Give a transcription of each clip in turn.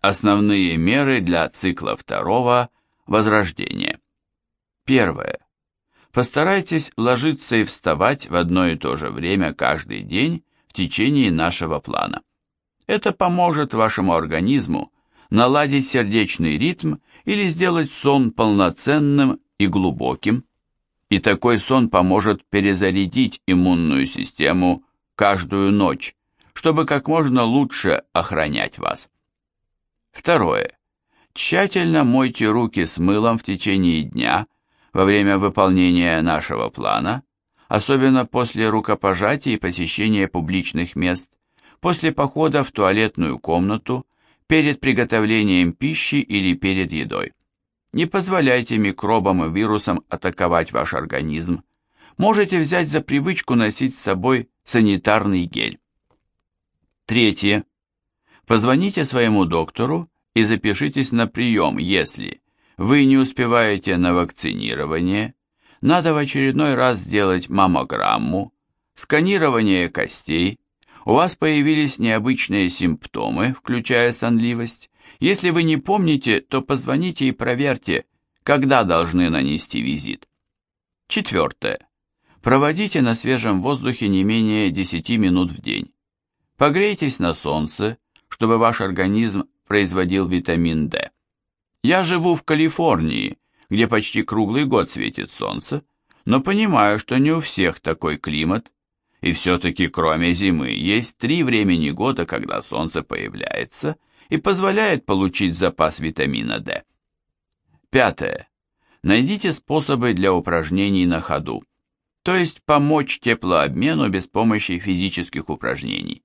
Основные меры для цикла второго – возрождения. Первое. Постарайтесь ложиться и вставать в одно и то же время каждый день в течение нашего плана. Это поможет вашему организму наладить сердечный ритм или сделать сон полноценным и глубоким, и такой сон поможет перезарядить иммунную систему каждую ночь, чтобы как можно лучше охранять вас. Второе. Тщательно мойте руки с мылом в течение дня во время выполнения нашего плана, особенно после рукопожатия и посещения публичных мест, после похода в туалетную комнату, перед приготовлением пищи или перед едой. Не позволяйте микробам и вирусам атаковать ваш организм. Можете взять за привычку носить с собой санитарный гель. Третье. Позвоните своему доктору и запишитесь на прием, если вы не успеваете на вакцинирование, надо в очередной раз сделать маммограмму, сканирование костей, у вас появились необычные симптомы, включая сонливость, если вы не помните, то позвоните и проверьте, когда должны нанести визит. Четвертое. Проводите на свежем воздухе не менее 10 минут в день. Погрейтесь на солнце, чтобы ваш организм производил витамин D. Я живу в Калифорнии, где почти круглый год светит солнце, но понимаю, что не у всех такой климат, и все-таки кроме зимы есть три времени года, когда солнце появляется – и позволяет получить запас витамина D. Пятое. Найдите способы для упражнений на ходу, то есть помочь теплообмену без помощи физических упражнений.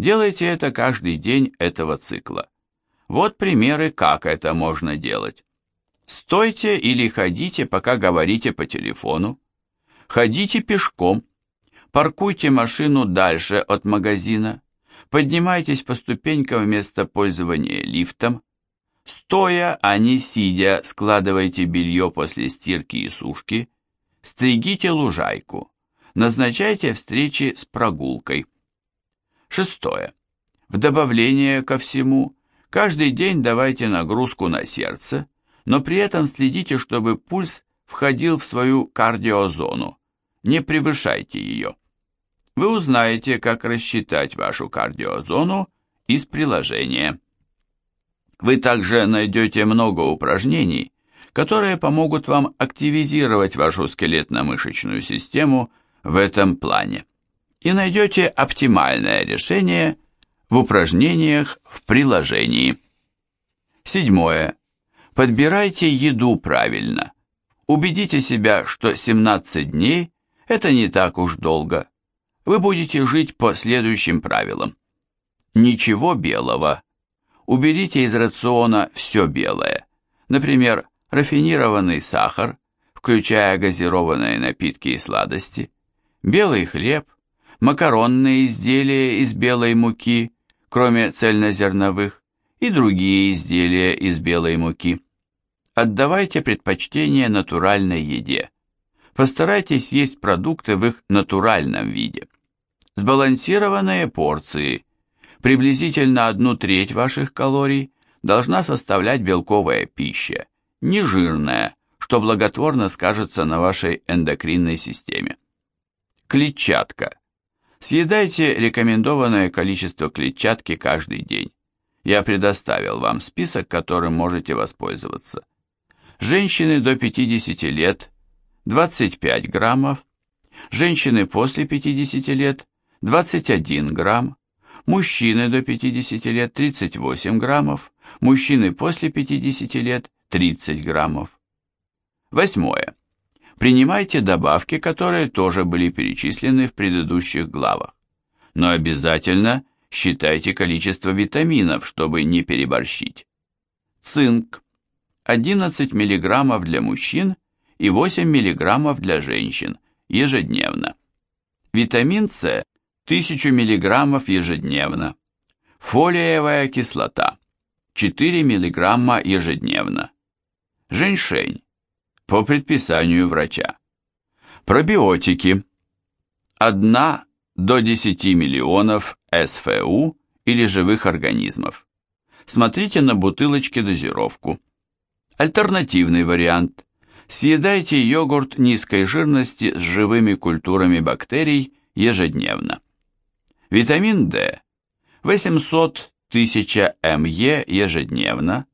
Делайте это каждый день этого цикла. Вот примеры, как это можно делать. Стойте или ходите, пока говорите по телефону. Ходите пешком. Паркуйте машину дальше от магазина. Поднимайтесь по ступенькам вместо пользования лифтом. Стоя, а не сидя, складывайте белье после стирки и сушки. Стригите лужайку. Назначайте встречи с прогулкой. Шестое. В добавление ко всему, каждый день давайте нагрузку на сердце, но при этом следите, чтобы пульс входил в свою кардиозону. Не превышайте ее вы узнаете, как рассчитать вашу кардиозону из приложения. Вы также найдете много упражнений, которые помогут вам активизировать вашу скелетно-мышечную систему в этом плане. И найдете оптимальное решение в упражнениях в приложении. Седьмое. Подбирайте еду правильно. Убедите себя, что 17 дней – это не так уж долго вы будете жить по следующим правилам. Ничего белого. Уберите из рациона все белое. Например, рафинированный сахар, включая газированные напитки и сладости, белый хлеб, макаронные изделия из белой муки, кроме цельнозерновых, и другие изделия из белой муки. Отдавайте предпочтение натуральной еде. Постарайтесь есть продукты в их натуральном виде. Сбалансированные порции. Приблизительно одну треть ваших калорий должна составлять белковая пища, нежирная, что благотворно скажется на вашей эндокринной системе. Клетчатка. Съедайте рекомендованное количество клетчатки каждый день. Я предоставил вам список, которым можете воспользоваться. Женщины до 50 лет 25 граммов, женщины после 50 лет 21 грамм, мужчины до 50 лет 38 граммов, мужчины после 50 лет 30 граммов. Восьмое. Принимайте добавки, которые тоже были перечислены в предыдущих главах. Но обязательно считайте количество витаминов, чтобы не переборщить. Цинк. 11 мг для мужчин и 8 мг для женщин ежедневно. Витамин С 1000 мг ежедневно. Фолиевая кислота 4 мг ежедневно. Женьшень по предписанию врача. Пробиотики 1 до 10 миллионов СФУ или живых организмов. смотрите на бутылочке дозировку. Альтернативный вариант. Съедайте йогурт низкой жирности с живыми культурами бактерий ежедневно. Витамин D 800 1000 МЕ ежедневно.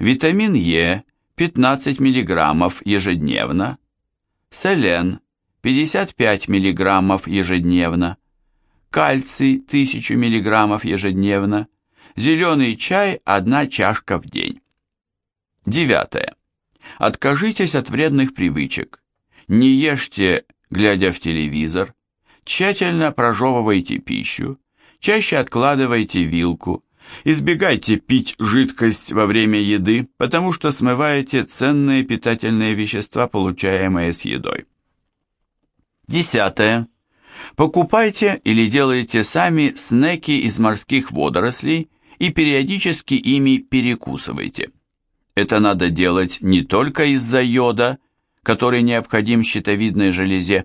Витамин Е 15 мг ежедневно. Селен 55 мг ежедневно. Кальций 1000 мг ежедневно. Зеленый чай 1 чашка в день. Девятое. Откажитесь от вредных привычек. Не ешьте, глядя в телевизор. Тщательно прожевывайте пищу. Чаще откладывайте вилку. Избегайте пить жидкость во время еды, потому что смываете ценные питательные вещества, получаемые с едой. Десятое. Покупайте или делайте сами снеки из морских водорослей и периодически ими перекусывайте. Это надо делать не только из-за йода, который необходим щитовидной железе,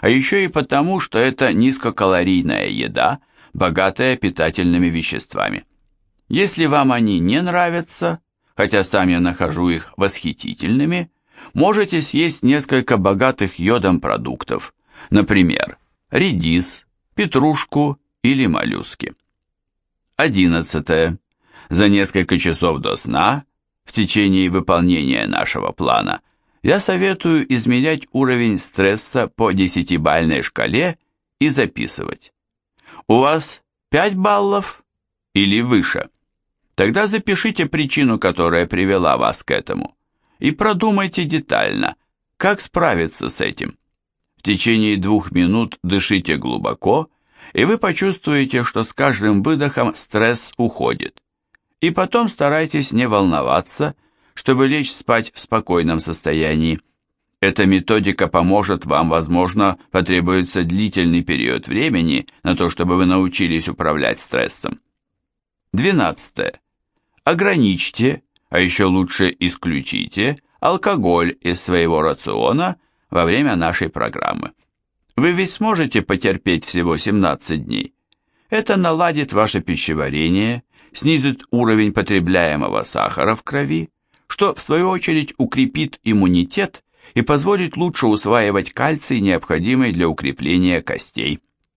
а еще и потому, что это низкокалорийная еда, богатая питательными веществами. Если вам они не нравятся, хотя сам я нахожу их восхитительными, можете съесть несколько богатых йодом продуктов, например, редис, петрушку или моллюски. 11. За несколько часов до сна в течение выполнения нашего плана я советую измерять уровень стресса по десятибальной шкале и записывать. У вас 5 баллов или выше? Тогда запишите причину, которая привела вас к этому, и продумайте детально, как справиться с этим. В течение двух минут дышите глубоко, и вы почувствуете, что с каждым выдохом стресс уходит и потом старайтесь не волноваться, чтобы лечь спать в спокойном состоянии. Эта методика поможет вам, возможно, потребуется длительный период времени на то, чтобы вы научились управлять стрессом. 12. Ограничьте, а еще лучше исключите, алкоголь из своего рациона во время нашей программы. Вы ведь сможете потерпеть всего 17 дней. Это наладит ваше пищеварение, снизит уровень потребляемого сахара в крови, что в свою очередь укрепит иммунитет и позволит лучше усваивать кальций, необходимый для укрепления костей.